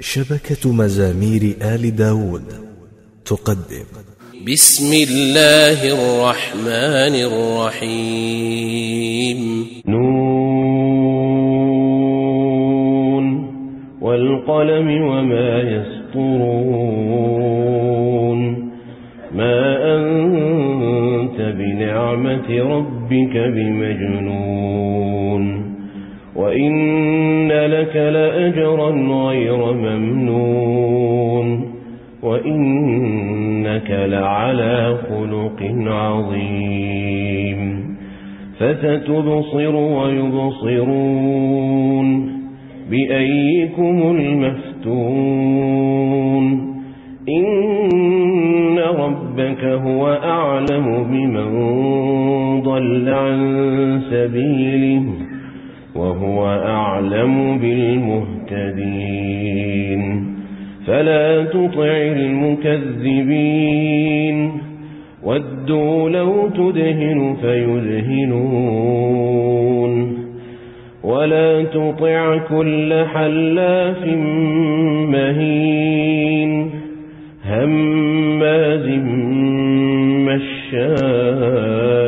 شبكة مزامير آل داود تقدم. بسم الله الرحمن الرحيم. نون والقلم وما يسطرون. ما أنت بنعمة ربك بمجنون. وإن لك لأجرا غير ممنون وإنك لعلى خلق عظيم فستبصر ويبصرون بأيكم المفتون إن ربك هو أعلم بمن ضل عن سبيله وهو أعلم بالمهتدين. فلا تطع المكذبين. ودوا لو تدهن فيدهنون. ولا تطع كل حلاف مهين. هماز مشاء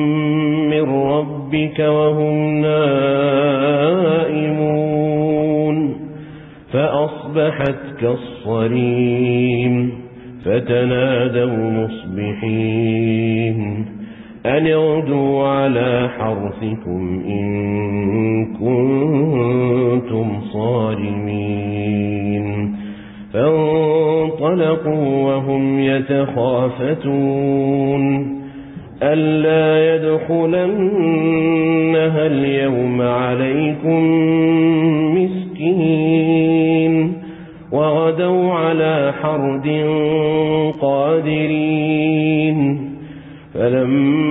ربك وهم نائمون فأصبحت كالصريم فتنادوا مصبحين أن اغدوا على حرثكم إن كنتم صارمين فانطلقوا وهم يتخافتون ألا يدخلنها اليوم عليكم مسكين وغدوا على حرد قادرين فلما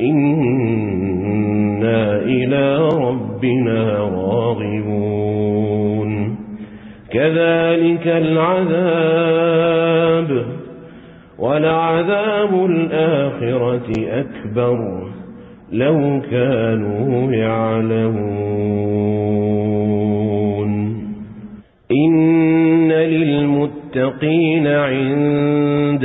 إنا إلى ربنا راغبون كذلك العذاب ولعذاب الآخرة أكبر لو كانوا يعلمون إن للمتقين عند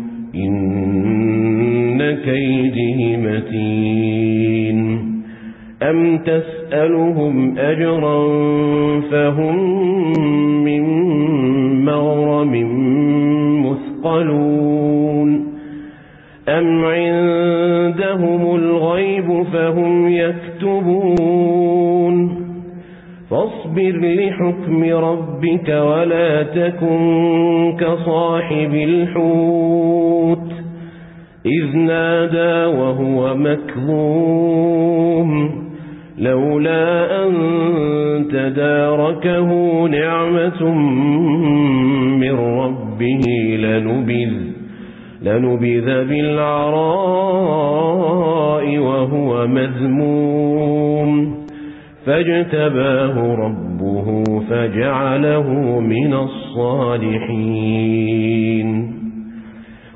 كيده متين. أم تسألهم أجرا فهم من مغرم مثقلون. أم عندهم الغيب فهم يكتبون. فاصبر لحكم ربك ولا تكن كصاحب الحوت. إذ نادى وهو مكظوم لولا أن تداركه نعمة من ربه لنبذ لنبذ بالعراء وهو مذموم فاجتباه ربه فجعله من الصالحين